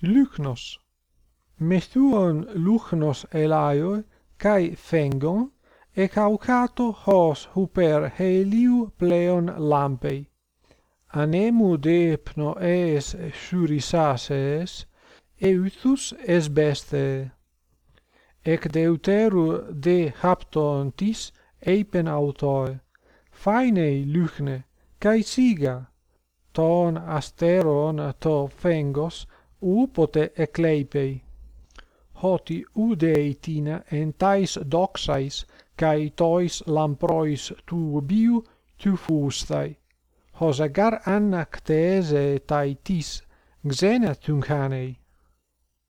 Λύκνος. Μεθύον λύκνος ελάιω, καί φέγγον, εκαουκάτο χως υπέρ χελίου πλέον λάμπει. Ανέμου es surisases, euthus es beste. Εκ deuterου δε χαπτον της είπεν αυτοε, φαίνει λύχνε, καί σίγα, τον αστέρον το φέγγος, upote ekleipei hoti udeitina entais doxais kai tois lamprois tu biu tu fustai. Hosagar anna ctese tai tis xena tuncanei.